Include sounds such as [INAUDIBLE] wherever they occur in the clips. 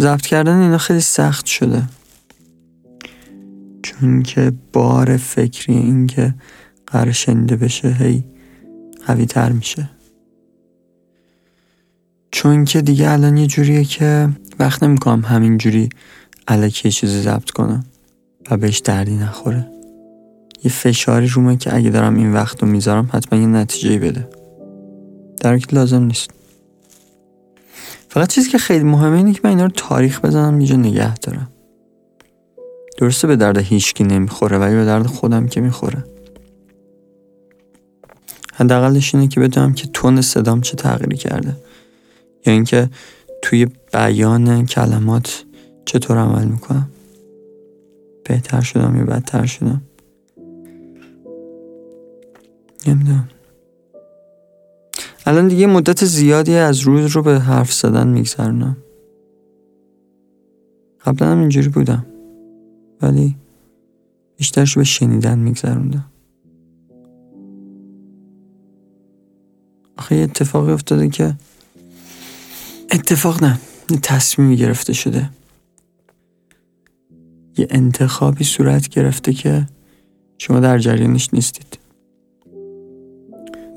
ضبط کردن اینا خیلی سخت شده. چون که بار فکری این که قرار شنیده بشه هی قوی تر میشه. چون که دیگه الان یه جوریه که وقت نمی‌کنم همین جوری علکی یه چیزی ضبط کنم و بهش دردی نخوره. یه فشاری رومه که اگه دارم این وقت رو می‌ذارم حتما یه نتیجه بده. در که لازم نیست. فقط چیزی که خیلی مهمه اینه که من اینا رو تاریخ بزنم یه نگه دارم. درسته به درد هیچکی نمی‌خوره ولی به درد خودم که می‌خوره. حداقلش اینه که بدونم که تون صدام چه تغییری کرده. یا اینکه توی بیان کلمات چطور عمل می‌کنم. بهتر شدم یا بدتر شدم؟ نمی‌دونم. الان دیگه مدت زیادی از روز رو به حرف زدن میگذرونم. قبلا هم اینجوری بودم. ولی بیشترش به شنیدن میگذروندم. آخه یه اتفاقی افتاده که اتفاق نه یه تصمیمی گرفته شده. یه انتخابی صورت گرفته که شما در جریانش نیستید.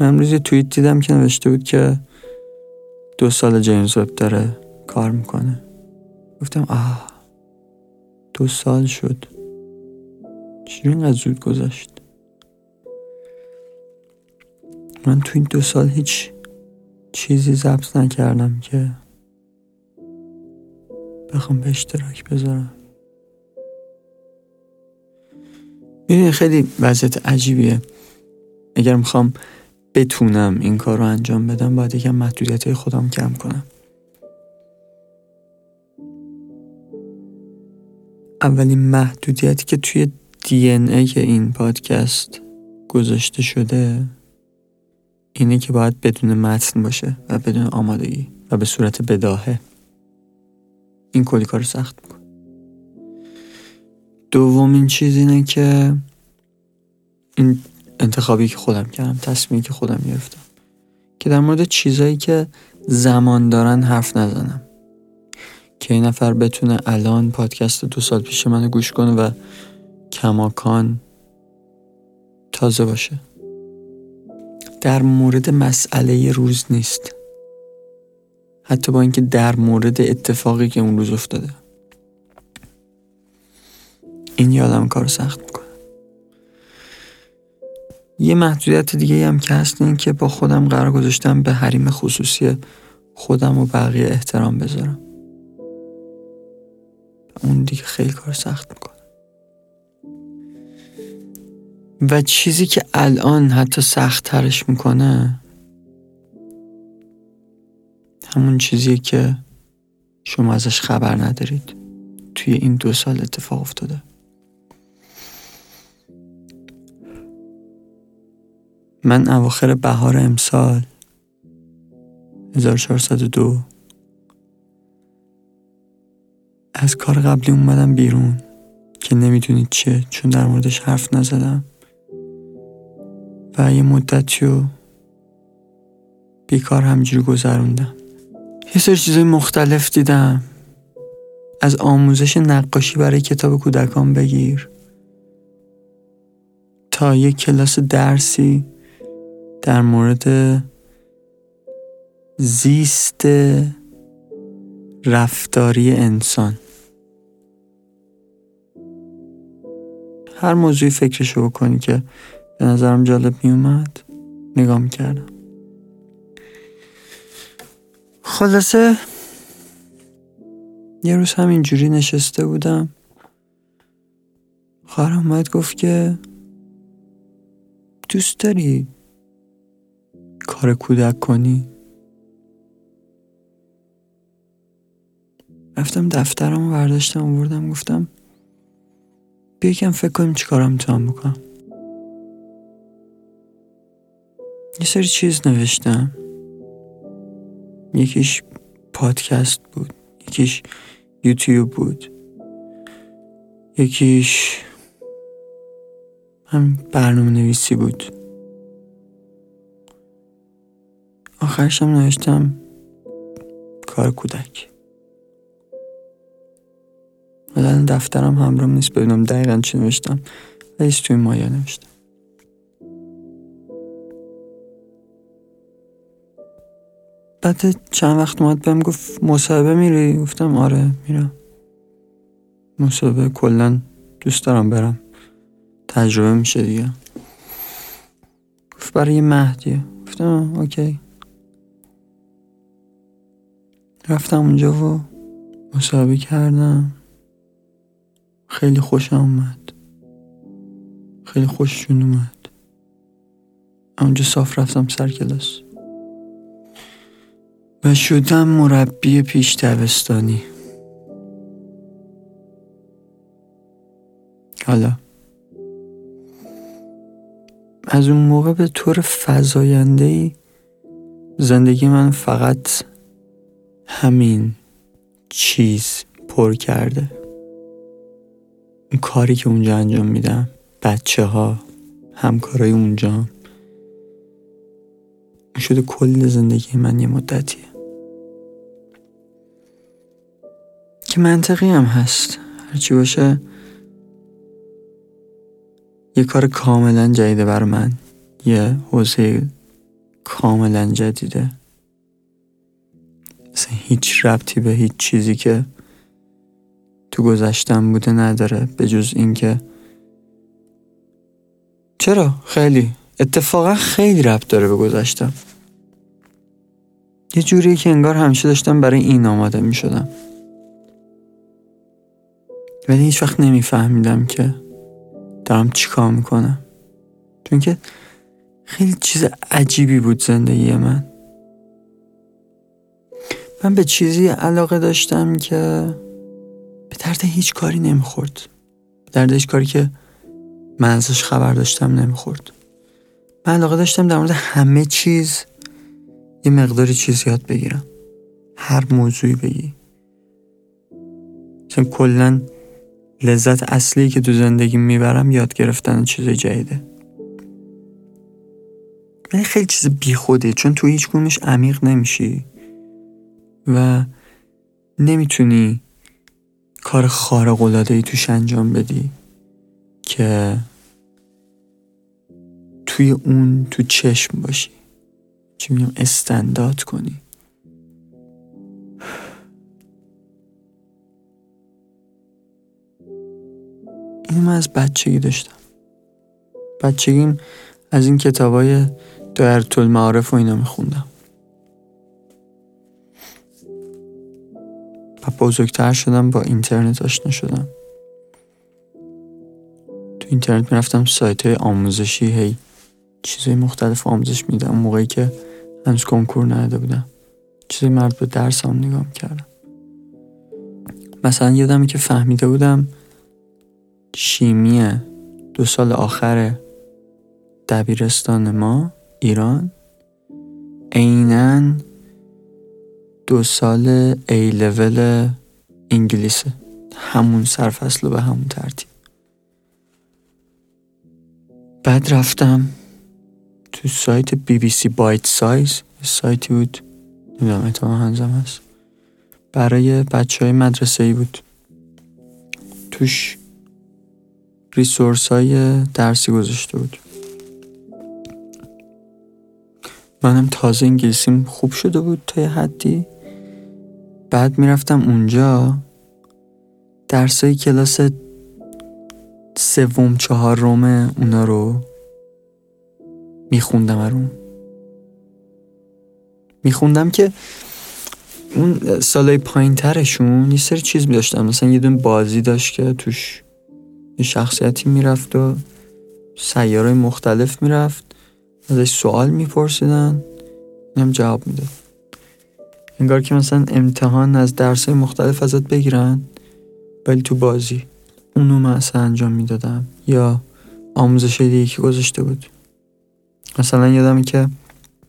من امروز یه توییت دیدم که نوشته بود که دو سال جیمز وب داره کار می‌کنه. گفتم آه دو سال شد. چجوری اینقدر زود گذشت؟ من تو این دو سال هیچ چیزی ضبط نکردم که بخوام به اشتراک بذارم. می‌دونی خیلی وضعیت عجیبیه. اگر می‌خوام بتونم این کار رو انجام بدم باید یکم محدودیت خودم کم کنم. اولین محدودیتی که توی دی ای این پادکست گذاشته شده اینه که باید بدون متن باشه و بدون آمادگی و به صورت بداهه. این کلی کار سخت می‌کنه. دومین چیز اینه که این انتخابی که خودم کردم تصمیمی که خودم گرفتم. که در مورد چیزایی که زمان دارن حرف نزنم. که این نفر بتونه الان پادکست دو سال پیش منو گوش کنه و کماکان تازه باشه. در مورد مسئله روز نیست. حتی با اینکه در مورد اتفاقی که اون روز افتاده. این یادم کار سخت یه محدودیت دیگه هم که هست این که با خودم قرار گذاشتم به حریم خصوصی خودم و بقیه احترام بذارم. اون دیگه خیلی کار سخت می‌کنه. و چیزی که الان حتی سخت ترش می‌کنه همون چیزیه که شما ازش خبر ندارید. توی این دو سال اتفاق افتاده. من اواخر بهار امسال 1402 از کار قبلی اومدم بیرون که نمی‌دونید چه چون در موردش حرف نزدم. و یه مدتی رو بیکار همجوری گذروندم. یه سری چیزای مختلف دیدم. از آموزش نقاشی برای کتاب کودکان بگیر تا یه کلاس درسی در مورد زیست رفتاری انسان. هر موضوعی فکرشو بکنی که به نظرم جالب میومد نگاه می‌کردم. خلاصه یه روز همینجوری نشسته بودم. خواهرم اومد گفت که دوست داری کار کودک کنی؟ رفتم دفترم برداشتم بردم گفتم بیا کم فکر کنیم چی کارم می‌تونم بکنم. یه سری چیز نوشتم. یکیش پادکست بود یکیش یوتیوب بود یکیش هم برنامه نویسی بود. آخرشم نوشتم کار کودک. حالا دفترم همراه نیست ببینم دقیقا چی نوشتم ولی توی مایه نوشتم. بعد چند وقت اومد بهم گفت مصاحبه میری؟ گفتم آره میرم. مصاحبه کلا دوست دارم برم. تجربه میشه دیگه. گفت برای مهدیه. گفتم اوکی. رفتم اونجا و مصاحبه کردم. خیلی خوشم اومد. خیلی خوششون اومد. اونجا صاف رفتم سر کلاس. و شدم مربی پیش دبستانی. حالا. از اون موقع به طور فضاینده ای زندگی من فقط همین چیز پر کرده. اون کاری که اونجا انجام میدم بچه ها همکارای اونجا شده کل زندگی من یه مدتیه. که منطقی هم هست. هرچی باشه یه کار کاملا جدیده بر من. یه حوزه کاملا جدیده. اصلا هیچ ربطی به هیچ چیزی که تو گذشتم بوده نداره به جز اینکه چرا؟ خیلی. اتفاقا خیلی ربط داره به گذشتم. یه جوری که انگار همیشه داشتم برای این آماده می شدم ولی هیچ وقت نمیفهمیدم که دارم چیکار می‌کنم. چون که خیلی چیز عجیبی بود زندگی من. من به چیزی علاقه داشتم که به درد هیچ کاری نمی‌خورد. به درد هیچ کاری که من ازش خبر داشتم نمی‌خورد. من علاقه داشتم در مورد همه چیز یه مقداری چیز یاد بگیرم. هر موضوعی بگی. مثلا کلا لذت اصلی که تو زندگی می‌برم یاد گرفتن چیز جدیده. ولی خیلی چیز بیخوده چون تو هیچ عمیق نمیشی. و نمی‌تونی کار خارق العاده ای توش انجام بدی که توی اون تو چشم باشی. چی میگم؟ استنداد کنی. این من از بچگی داشتم. بچگیم از این کتابای دایرت المعارف و اینا میخوندم. و بزرگتر شدم با اینترنت آشنا شدم. تو اینترنت می‌رفتم سایت های آموزشی هی چیزای مختلف آموزش میدم. موقعی که هنوز کنکور نداده بودم چیزای مرد به درس هم نگاه کردم مثلا یادمی که فهمیده بودم شیمی دو سال آخر دبیرستان ما ایران عینا دو سال ای لول انگلیسه همون سرفصل به همون ترتیب. بعد رفتم تو سایت بی بی سی بایت سایز سایتی بود. نمی‌دونم احتمال هنزم هست. برای بچه های مدرسه ای بود. توش ریسورس های درسی گذاشته بود. منم تازه انگلیسیم خوب شده بود تا یه حدی. بعد می‌رفتم اونجا. درسای کلاس سوم چهار رومه اونا رو میخوندم ارون میخوندم که اون سالای پایین ترشون یه سری چیز میداشتن. مثلا یه دون بازی داشت که توش یه شخصیتی می‌رفت و سیاره مختلف می‌رفت. ازش سوال میپرسیدن. اینم جواب می‌داد. انگار که مثلا امتحان از درس مختلف ازت بگیرن ولی تو بازی اونو من اصلا انجام می‌دادم یا آموزش دیگه که گذاشته بود. مثلا یادم که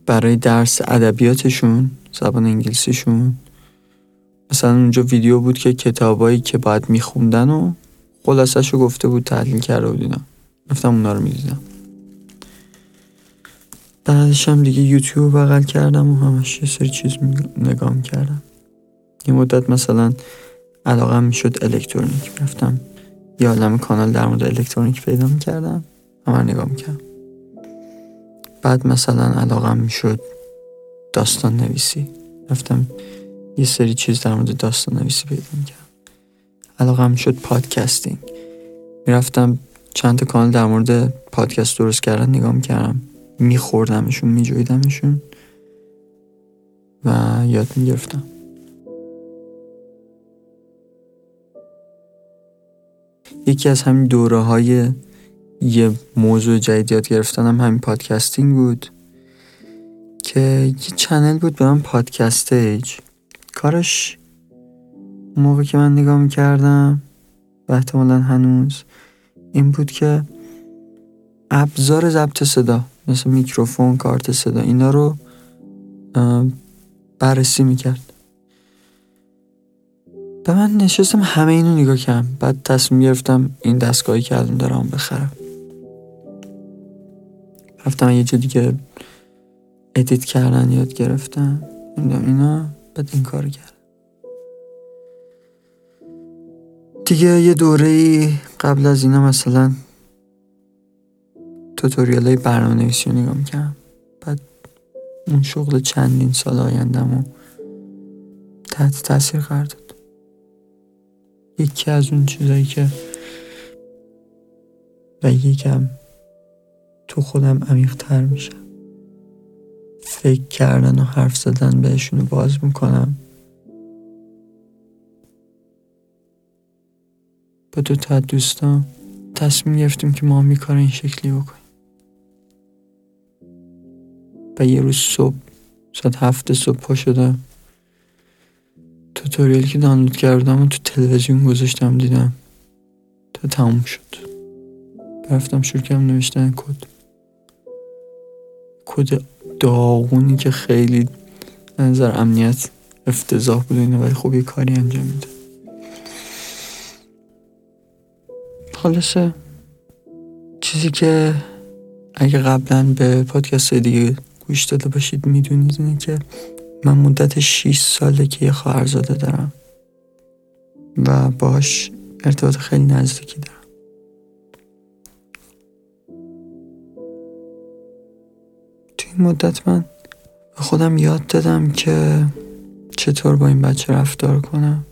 برای درس ادبیاتشون زبان انگلیسیشون مثلا اونجا ویدیو بود که کتابایی که باید میخوندن و خلاصش رو گفته بود تحلیل کرده بود اینا. رفتم اونا رو می‌دیدم. بعدش هم دیگه یوتیوب بغل کردم و همش یه سری چیز نگاه کردم یه مدت مثلا علاقم می‌شد الکترونیک می‌رفتم. یه عالم کانال در مورد الکترونیک پیدا می‌کردم. همه نگاه می‌کردم. بعد مثلا علاقم می‌شد داستان نویسی رفتم یه سری چیز در مورد داستان نویسی پیدا می‌کردم. علاقم می‌شد podcasting. می‌رفتم چند تا کانال در مورد پادکست درست کردن نگاه می‌کردم. میخوردمشون میجویدمشون و یاد می‌گرفتم یکی از همین دوره های یه موضوع جدید یاد گرفتنم همین podcasting بود که یه channel بود به نام Podcastage کارش موقع که من نگاه می‌کردم و احتمالا هنوز این بود که ابزار ضبط صدا. مثل میکروفون کارت صدا اینا رو بررسی می‌کرد. به من نشستم همه اینو نگاه کردم. بعد تصمیم گرفتم این دستگاهی که الان دارم بخرم. رفتم یه جا دیگه ادیت کردن یاد گرفتم. اینا بعد این کار کردم. دیگه یه دوره قبل از اینا مثلا توتوریال های برنامه نویسی رو نگاه می‌کردم. بعد اون شغل چندین سال آیندم و تحت تاثیر قرار داد. یکی از اون چیزایی که و یکم تو خودم عمیق تر میشم فکر کردن و حرف زدن بهشون باز می‌کنم. با دو تا دوستان تصمیم گرفتیم که ما هم کار این شکلی بکنیم. و یه روز صبح ساعت هفت صبح پا شدم. توتوریال که دانلود کردم و تو تلویزیون گذاشتم دیدم. تا تموم شد. رفتم شروع کردم نوشتن کد. کد داغونی که خیلی نظر امنیت افتضاح بود اینه ولی خب یه کاری انجام میده خلاصه چیزی که اگه قبلا به پادکست دیگه گوش داده باشید می‌دونید اینه که من مدت 6 ساله که یه خواهرزاده دارم و باش ارتباط خیلی نزدیکی دارم. تو این مدت من به خودم یاد دادم که چطور با این بچه رفتار کنم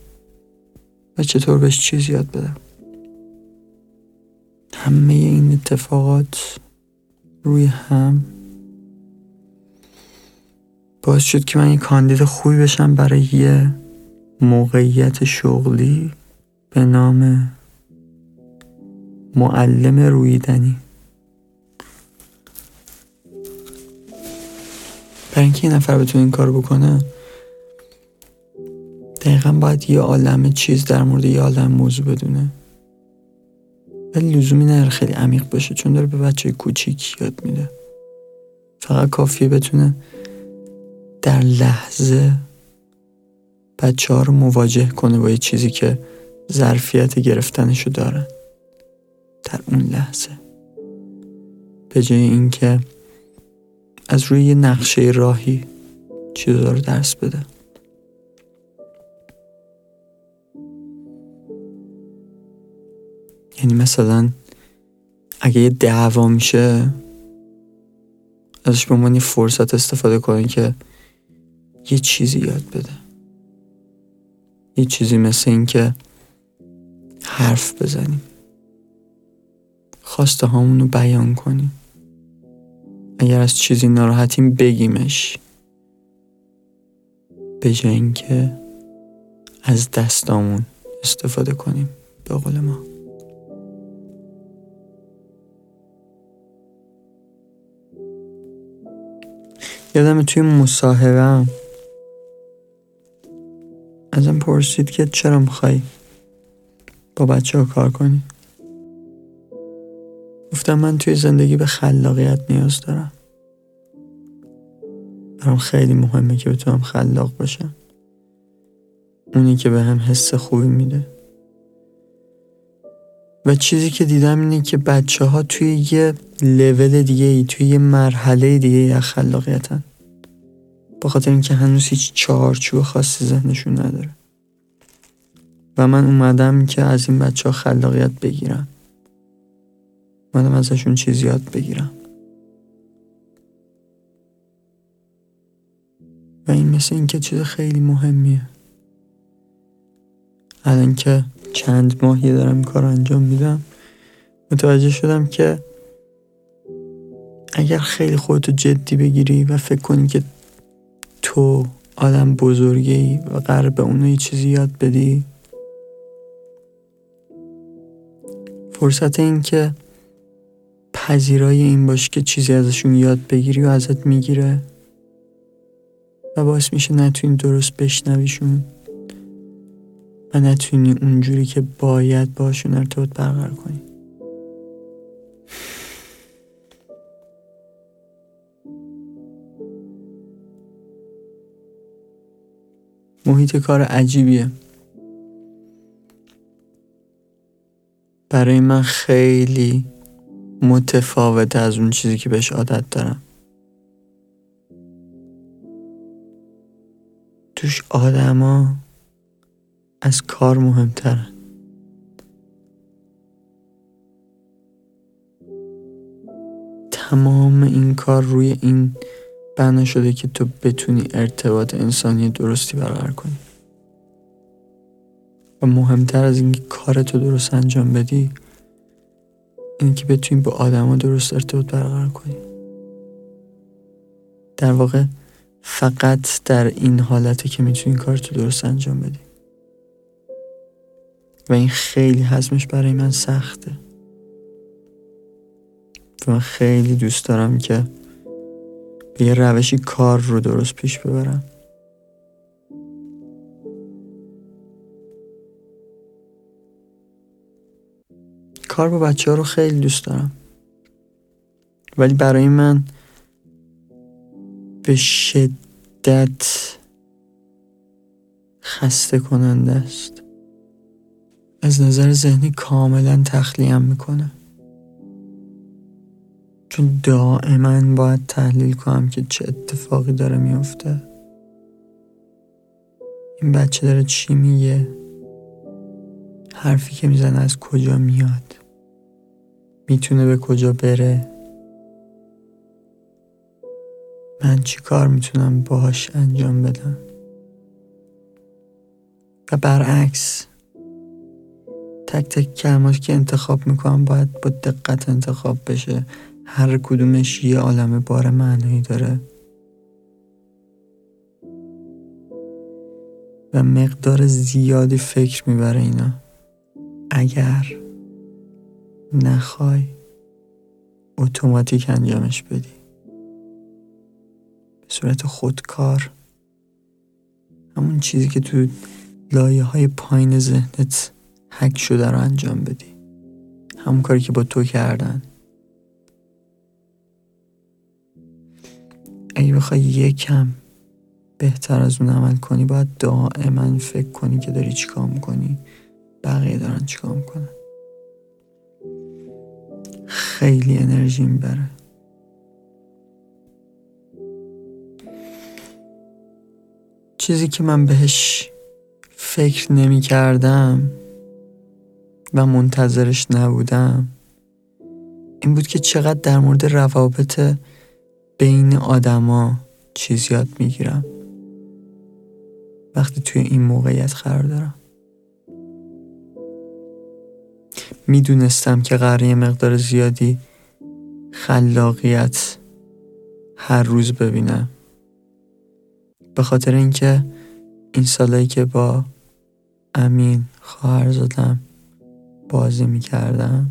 و چطور بهش چیز یاد بدم. همه این اتفاقات روی هم باعث شد که من یه کاندید خوبی بشم برای یه موقعیت شغلی به نام معلم رویدنی. برای اینکه یه نفر بتونه این کار بکنه دقیقا باید یه عالم چیز در مورد یه عالم موضوع بدونه. ولی لزومی نداره خیلی عمیق باشه چون داره به بچه کوچیک یاد میده. فقط کافیه بتونه در لحظه بچه ها رو مواجه کنه با یه چیزی که ظرفیت گرفتنشو دارن در اون لحظه. به جای اینکه از روی یه نقشه راهی چیزا رو درس بده. یعنی مثلا اگه یه دعوا میشه ازش به عنوان فرصت استفاده کنه که یه چیزی یاد بده. یه چیزی مثل این که حرف بزنیم. خواسته هامونو بیان کنیم. اگر از چیزی ناراحتیم بگیمش. به جای اینکه از دستامون استفاده کنیم. به قول ما. یادم توی مصاحبه ازم پرسید که چرا می‌خوای با بچه ها کار کنی؟ گفتم من توی زندگی به خلاقیت نیاز دارم. برام خیلی مهمه که بتونم خلاق باشم. اونی که به هم حس خوبی میده. و چیزی که دیدم اینه که بچه ها توی یه لول دیگه ای توی یه مرحله دیگه ای از خلاقیتن. با خاطر اینکه هنوز هیچ چارچوب خاصی ذهنشون نداره. و من اومدم که از این بچه ها خلاقیت بگیرم. اومدم ازشون چیز یاد بگیرم. و این مثل اینکه چیز خیلی مهمیه. الان که چند ماهی دارم این کار انجام میدم متوجه شدم که اگر خیلی خودتو جدی بگیری و فکر کنی که تو آدم بزرگی و قرار به اونو یه چیزی یاد بدی؟ فرصت این که پذیرای این باش که چیزی ازشون یاد بگیری و ازت می‌گیره. و باعث میشه نتونی درست بشنویشون و نتونی اونجوری که باید باشون ارتباط برقرار کنی. محیط کار عجیبیه. برای من خیلی متفاوته از اون چیزی که بهش عادت دارم. توش آدما از کار مهمترن. تمام این کار روی این بنا شده که تو بتونی ارتباط انسانی درستی برقرار کنی. و مهمتر از اینکه کار تو درست انجام بدی اینه که بتونی با آدما درست ارتباط برقرار کنی. در واقع فقط در این حالته که می‌تونی کار تو درست انجام بدی. و این خیلی حزمش برای من سخته. و من خیلی دوست دارم که به یه روشی کار رو درست پیش ببرم. کار با بچه ها رو خیلی دوست دارم. ولی برای من به شدت خسته کننده است. از نظر ذهنی کاملا تخلیم می‌کنه. چون دائما باید تحلیل کنم که چه اتفاقی داره میفته. این بچه داره چی میگه؟ حرفی که می‌زنه از کجا میاد؟ می‌تونه به کجا بره؟ من چی کار می‌تونم باهاش انجام بدم؟ و برعکس تک تک کلماتی که انتخاب می‌کنم باید با دقت انتخاب بشه. هر کدومش یه عالم بار معنایی داره. و مقدار زیادی فکر می‌بره اینا. اگر نخوای اتوماتیک انجامش بدی. به صورت خودکار. همون چیزی که تو لایه های پایین ذهنت حک شده رو انجام بدی. همون کاری که با تو کردن. اگه بخوای یکم بهتر از اون عمل کنی باید دائما فکر کنی که داری چیکار می‌کنی. بقیه دارن چیکار می‌کنن. خیلی انرژی می‌بره. چیزی که من بهش فکر نمی کردم و منتظرش نبودم این بود که چقدر در مورد روابط بین آدما چیز یاد می‌گیرم. وقتی توی این موقعیت قرار دارم. می‌دونستم که قراره مقدار زیادی خلاقیت هر روز ببینم. به خاطر اینکه این سالایی که با امین خواهر زدم بازی می‌کردم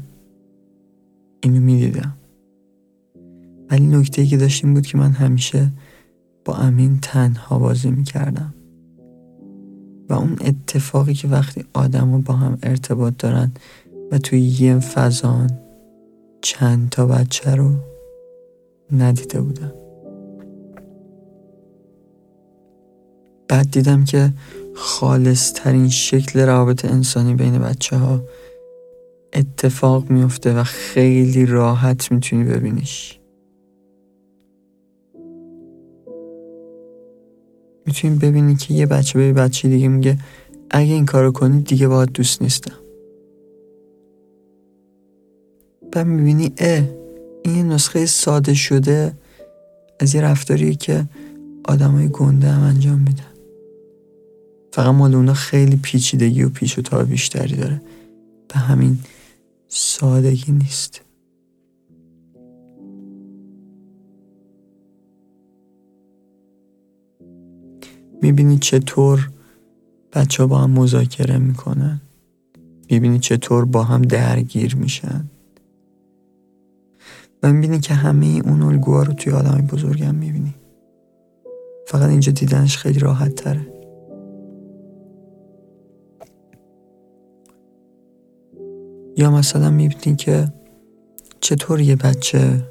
اینو می‌دیدم. ولی نکته که داشتیم بود که من همیشه با امین تنها بازی می‌کردم. و اون اتفاقی که وقتی آدم با هم ارتباط دارن و توی یه فضان چند تا بچه رو ندیده بودم. بعد دیدم که خالص ترین شکل روابط انسانی بین بچه ها اتفاق میفته و خیلی راحت می‌تونی ببینیش. می‌تونی ببینی که یه بچه به بچه دیگه میگه اگه این کارو کنی دیگه باید دوست نیستم. بعد می‌بینی اه این نسخه ساده شده از یه رفتاریه که آدمای گنده هم انجام میدن. فقط مال اونا خیلی پیچیدگی و پیچ و تاب بیشتری داره. به همین سادگی نیست. می‌بینی چطور بچه با هم مذاکره می‌کنن؟ می‌بینی چطور با هم درگیر میشن؟ و می‌بینی که همه اون الگوها رو توی آدم بزرگم می‌بینی. فقط اینجا دیدنش خیلی راحت تره. یا مثلا می‌بینی که چطور یه بچه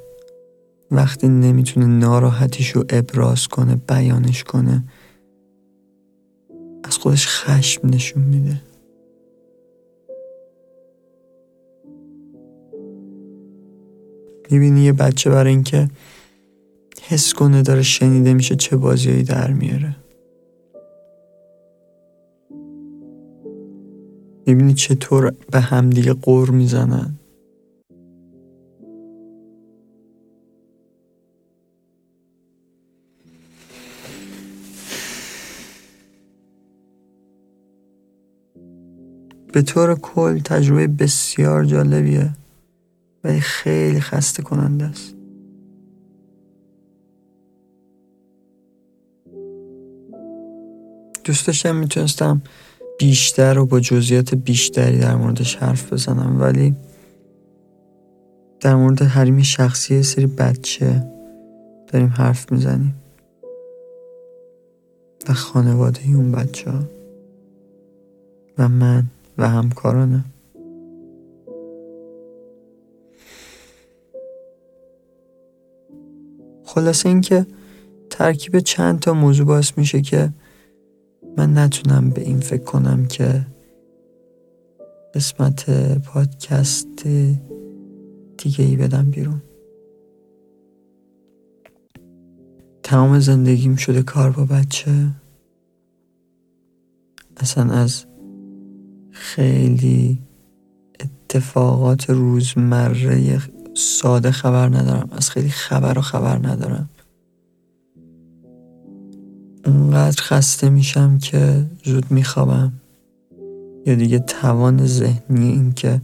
وقتی نمی‌تونه ناراحتیش رو ابراز کنه بیانش کنه از خودش خشم نشون میده. می‌بینی یه بچه برای اینکه حس کنه داره شنیده میشه چه بازیایی در میاره. می‌بینی چطور به همدیگه قور می‌زنن. به طور کل تجربه بسیار جالبیه ولی خیلی خسته کننده است. دوست داشتم می‌تونستم بیشتر و با جزئیات بیشتری در موردش حرف بزنم ولی در مورد حریم شخصی سری بچه داریم حرف می‌زنیم و خانواده اون بچه ها و من. و همکارانم خلاصه اینکه ترکیب چند تا موضوع باعث میشه که من نتونم به این فکر کنم که قسمت پادکست دیگه ای بدم بیرون. تمام زندگیم شده کار با بچه. اصلا از خیلی اتفاقات روزمره ساده خبر ندارم. از خیلی خبر و خبر ندارم. اونقدر خسته میشم که زود میخوابم. یا دیگه توان ذهنی این که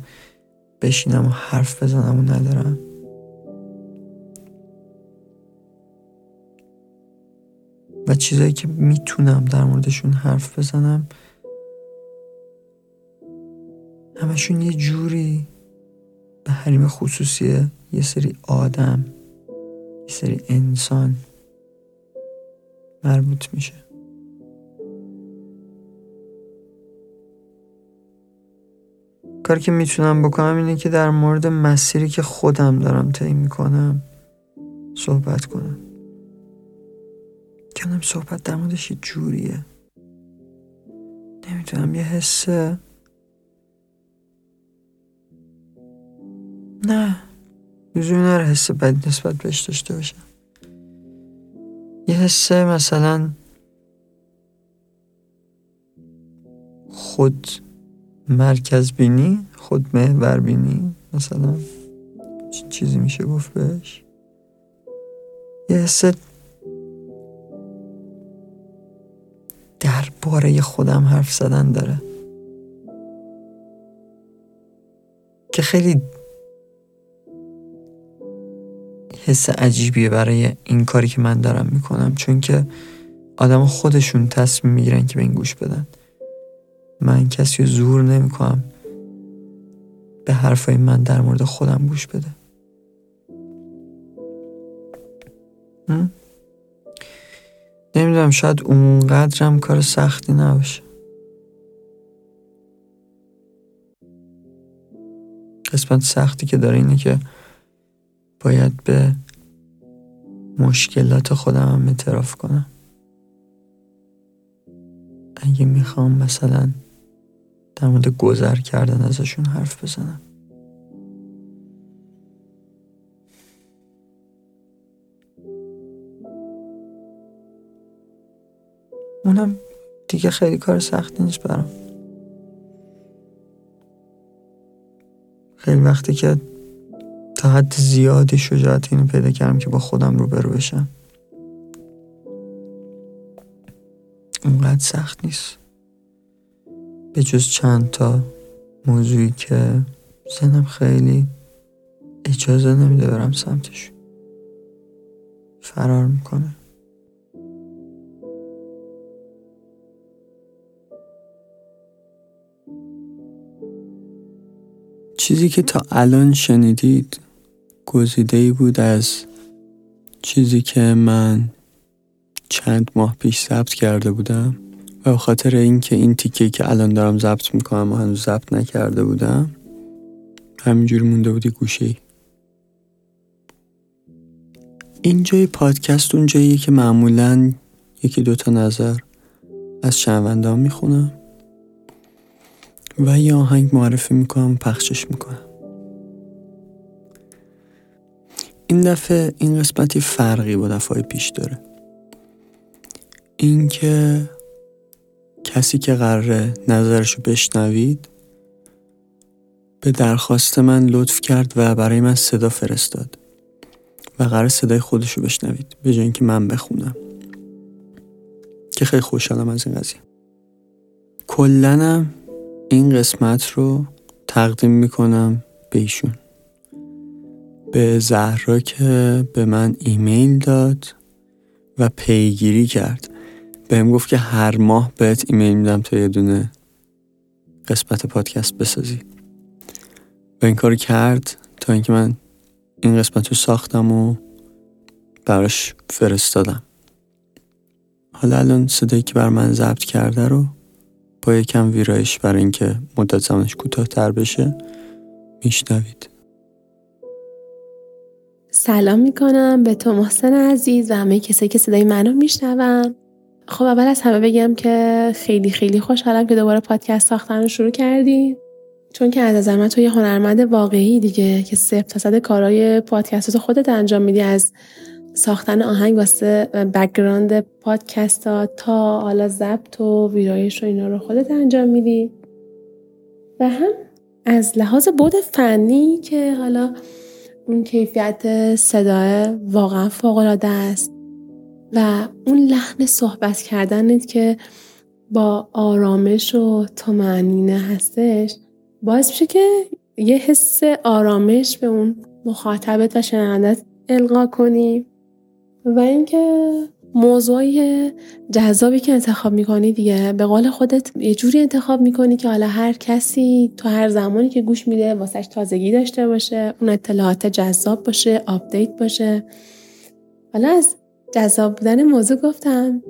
بشینم و حرف بزنم و ندارم. و چیزایی که می‌تونم در موردشون حرف بزنم همشون یه جوری به حریم خصوصی یه سری آدم یه سری انسان مربوط میشه. کاری که می‌تونم بکنم اینه که در مورد مسیری که خودم دارم طی می‌کنم صحبت کنم. کنم صحبت در موردش یه جوریه. نمی‌تونم یه حسه نه. لزومی نره حس بد نسبت بهش داشته باشم. یه حسه مثلا خود مرکز بینی خود محور بینی مثلا چیزی میشه گفت بهش. یه حس درباره خودم حرف زدن داره. که خیلی حس عجیبیه برای این کاری که من دارم می‌کنم. چون که آدم خودشون تصمیم می‌گیرن که به این گوش بدن. من کسی زور نمی‌کنم به حرفای من در مورد خودم گوش بده. نمی‌دونم شاید اونقدرم کار سختی نباشه. قسمت سختی که داره اینه که باید به مشکلات خودم هم اعتراف کنم. اگه می‌خوام مثلا در مورد گذر کردن ازشون حرف بزنم. اونم دیگه خیلی کار سختی نیست برام. خیلی وقتی که تا حد زیادی شجاعت اینو پیدا کردم که با خودم رو برو بشم. اونقدر سخت نیست. به جز چند تا موضوعی که زنم خیلی اجازه نمیده برم سمتش. فرار می‌کنه. چیزی که تا الان شنیدید گزیده ای بود از چیزی که من چند ماه پیش ضبط کرده بودم و به خاطر اینکه این تیکه که الان دارم ضبط می‌کنم و هنوز ضبط نکرده بودم همینجوری مونده بودی گوشه ای. این جای پادکست اون جاییه که معمولا یکی دوتا نظر از شنوندان می‌خونم و یه آهنگ معرفی می‌کنم پخشش می‌کنم. این دفعه این قسمتی فرقی با دفعه پیش داره. اینکه کسی که قراره نظرشو بشنوید به درخواست من لطف کرد و برای من صدا فرستاد و قرار صدای خودشو بشنوید به جای اینکه من بخونم. که خیلی خوشحالم از این قضیه. کلنم این قسمت رو تقدیم می‌کنم به ایشون. به زهرا که به من ایمیل داد و پیگیری کرد. بهم گفت که هر ماه بهت ایمیل میدم تا یه دونه قسمت پادکست بسازی. و این کار کرد تا اینکه من این قسمت رو ساختم و براش فرستادم. حالا الان صدایی که بر من ضبط کرده رو با یکم ویرایش برای اینکه مدت زمانش کوتاهتر بشه میشنوید. سلام می‌کنم به تو محسن عزیز و همه کسایی که صدای منو میشنون. خب اول از همه بگم که خیلی خیلی خوشحالم که دوباره پادکست ساختن رو شروع کردی چون که از نظر من تو یه هنرمند واقعی دیگه که صفر صد کارهای پادکست خودت انجام میدی از ساختن آهنگ واسه background پادکست ها تا حالا ضبط و ویرایش و اینا رو خودت انجام میدی. و هم از لحاظ بعد فنی که حالا اون کیفیت صدای واقعا فوقالعاده است. و اون لحن صحبت کردنت که با آرامش و طمأنینه هستش باعث میشه که یه حس آرامش به اون مخاطبت و شنوندت القا کنی. و اینکه موضوعی جذابی که انتخاب می‌کنی دیگه. به قول خودت یه جوری انتخاب می‌کنی که حالا هر کسی تو هر زمانی که گوش میده واسهش تازگی داشته باشه اون اطلاعات جذاب باشه update باشه. حالا از جذاب بودن موضوع گفتم.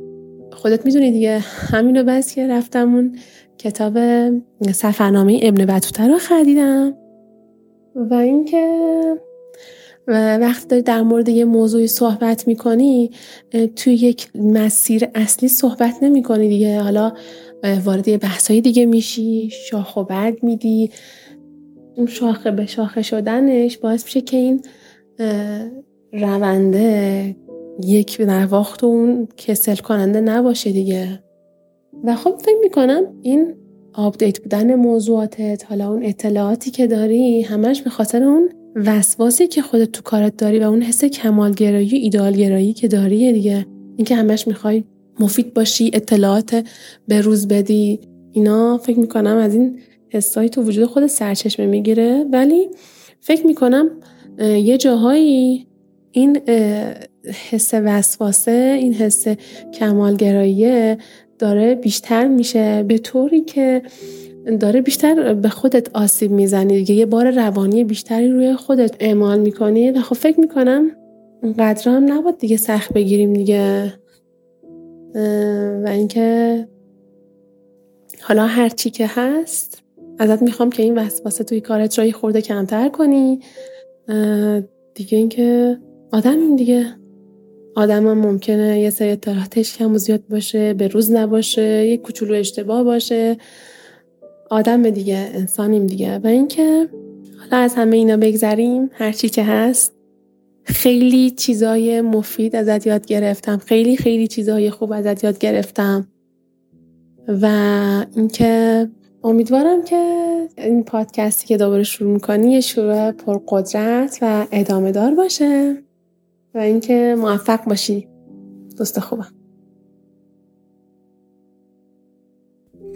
خودت می‌دونی دیگه همینو بس که رفتم اون کتاب سفرنامه ابن بطوته رو خریدم. و اینکه وقتی داری در مورد یه موضوعی صحبت می‌کنی توی یک مسیر اصلی صحبت نمی‌کنی دیگه. حالا وارد یه بحثایی دیگه میشی شاخ و برگ میدی. اون شاخه به شاخه شدنش باعث میشه که این رونده یک در وقت اون کسل کننده نباشه دیگه. و خب فکر می‌کنم این update بودن موضوعاتت حالا اون اطلاعاتی که داری همش به خاطر اون وسواسی که خودت تو کارت داری و اون حس کمالگرایی و ایده‌آل‌گرایی که داری دیگه. اینکه همش می‌خوای مفید باشی اطلاعات به روز بدی اینا فکر می‌کنم از این حسایی تو وجود خود سرچشمه می‌گیره. ولی فکر می‌کنم یه جاهایی این حس وسواسه این حس کمالگرایی داره بیشتر میشه به طوری که داره بیشتر به خودت آسیب می‌زنی دیگه. یه بار روانی بیشتری روی خودت اعمال می‌کنی. و خب فکر می‌کنم قدر هم نباید دیگه سخت بگیریم دیگه. و اینکه حالا هر چی که هست ازت می‌خوام که این وسواسه توی کارت رو خورده کمتر کنی. دیگه اینکه آدم این دیگه. آدم هم ممکنه یه سری اطلاعاتش کم و زیاد باشه به روز نباشه یه کوچولو اشتباه باشه. آدم دیگه انسانیم دیگه. و اینکه حالا از همه اینا بگذریم هر چی که هست. خیلی چیزای مفید ازت یاد گرفتم. خیلی خیلی چیزای خوب ازت یاد گرفتم. و اینکه امیدوارم که این پادکستی که دوباره شروع می‌کنی یه شروع پرقدرت و ادامه دار باشه. و اینکه موفق باشی. دوست خوبم.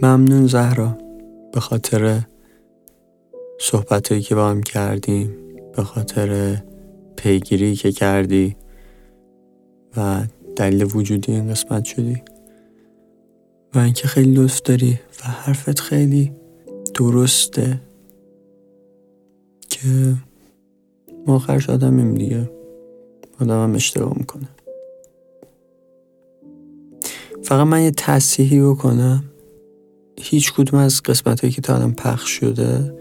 ممنون زهرا. به خاطر صحبتهایی که با هم کردیم به خاطر پیگیری که کردی و دلیل وجودی این قسمت شدی. و اینکه خیلی لطف داری و حرفت خیلی درسته که ما آخرش آدمیم دیگه. آدم هم اشتباه می‌کنه. فقط من یه تصحیحی بکنم. هیچ کدوم از قسمت هایی که تا الان پخش شده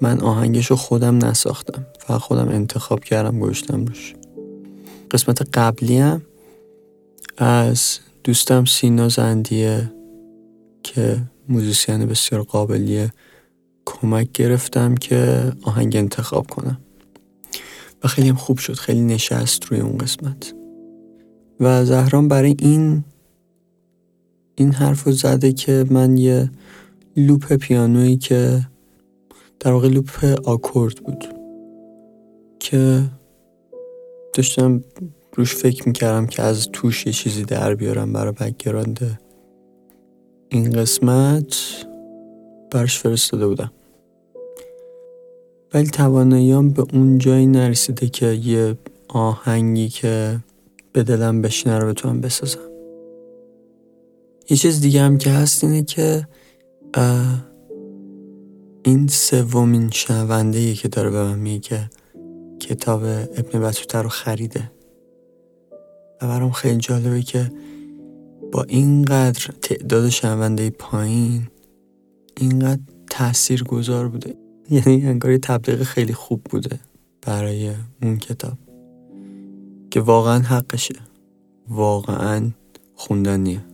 من آهنگش رو خودم نساختم. فقط خودم انتخاب کردم گوشتم روش. قسمت قبلی هم از دوستم سینا زندیه که موزیسین بسیار قابلیه کمک گرفتم که آهنگ انتخاب کنم. خیلی هم خوب شد خیلی نشست روی اون قسمت. و زهران برای این این حرف رو زده که من یه loop پیانویی که در واقع loop آکورد بود که داشتم روش فکر می‌کردم که از توش یه چیزی در بیارم برای بکگراند این قسمت. برش فرستاده بودم. ولی تواناییام به اون جایی نرسیده که یه آهنگی که به دلم بشینه رو بتونم بسازم. یه چیز دیگه هم که هست اینه که این سومین شنونده که داره به من میگه که کتاب ابن بطوته رو خریده. و برام خیلی جالبه که با اینقدر تعداد شنونده پایین اینقدر تأثیر گذار بوده. [LAUGHS] یعنی انگاری تبلیغ خیلی خوب بوده برای اون کتاب. که واقعا حقشه. واقعا خوندنیه.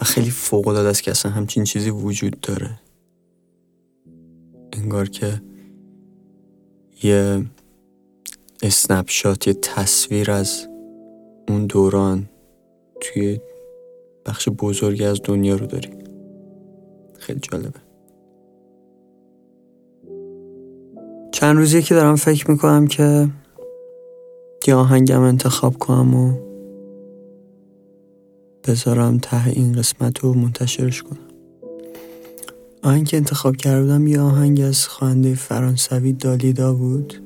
و خیلی فوق العاده است که اصلا همچین چیزی وجود داره. انگار که یه اسنپ شات یه تصویر از اون دوران توی بخش بزرگی از دنیا رو داری. خیلی جالبه. چند روزیه که دارم فکر می‌کنم که یه آهنگم انتخاب کنم و بذارم ته این قسمت رو منتشرش کنم. آهنگ که انتخاب کردم یه آهنگ از خواننده فرانسوی دالیدا بود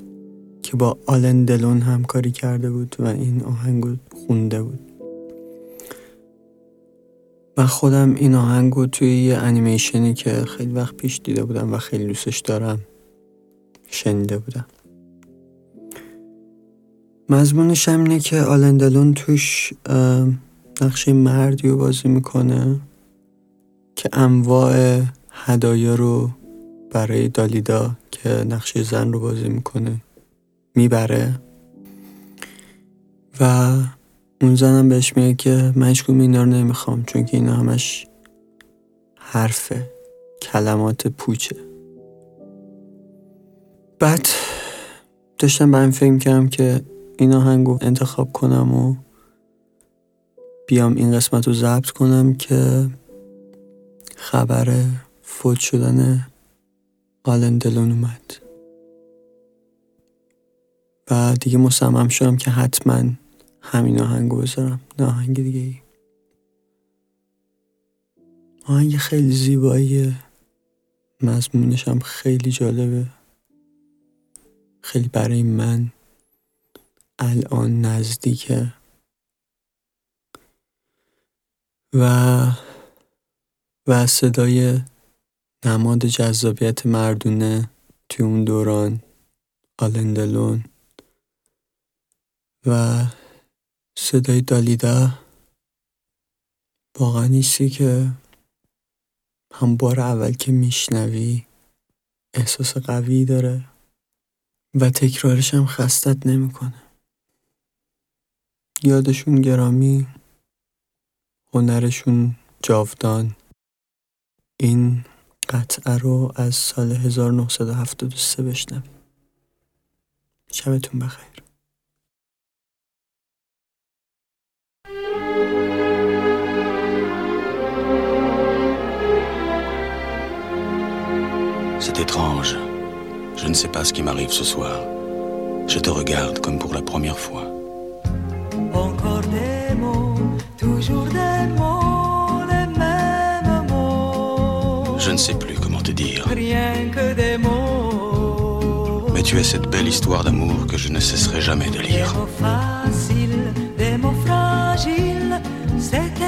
که با آلن دلون همکاری کرده بود و این آهنگ رو خونده بود. من خودم این آهنگ رو توی یه انیمیشنی که خیلی وقت پیش دیده بودم و خیلی دوستش دارم شنیده بودم. مضمونش هم اینه که آلندلون توش نقشه مردی رو بازی می‌کنه که انواع هدایا رو برای دالیدا که نقشه زن رو بازی می‌کنه می‌بره. و اون زنم بهش میگه که من هیچ اینا رو نمی‌خوام چون که اینا همش حرفه کلمات پوچه. بعد داشتم به این فکر کردم که این آهنگو انتخاب کنم و بیام این قسمت رو ضبط کنم که خبر فوت شدن آلن دلون اومد. و دیگه مصمم شدم که حتما همین آهنگو بذارم. نه آهنگ دیگه ای. آهنگ خیلی زیباییه مضمونش هم خیلی جالبه. خیلی برای من الان نزدیکه. و و صدای نماد جذابیت مردونه توی اون دوران آلندلون و صدای دالیدا واقعا نیستی که هم بار اول که میشنوی احساس قوی داره. و تکرارش هم خستت نمی‌کنه. یادشون گرامی هنرشون جاودان. این قطعه رو از سال 1973 بشنویم. شبتون بخیر. C'est étrange. Je ne sais pas ce qui m'arrive ce soir. Je te regarde comme pour la première fois. Encore des mots, toujours des mots, les mêmes mots. Je ne sais plus comment te dire. Rien que des mots. Mais tu es cette belle histoire d'amour que je ne cesserai jamais de Des lire. mots faciles, des mots fragiles, c'était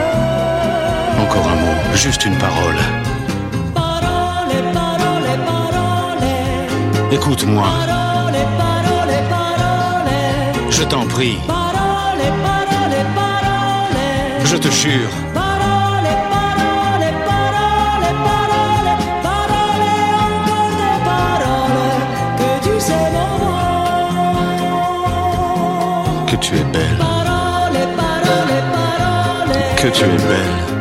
Juste une parole. Parole, parole, parole, Écoute-moi, parole, parole, parole. je t'en prie, Parole, parole, parole. je te jure. Parole, parole, parole, parole, parole, encore des paroles que tu sais mon Que tu es belle, Parole, parole, parole. que tu es belle.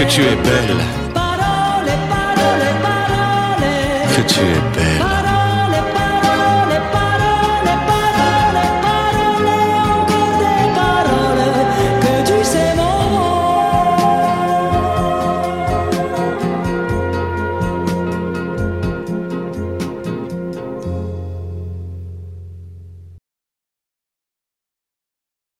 Que tu es belle, Parole, parole, parole. que tu es belle.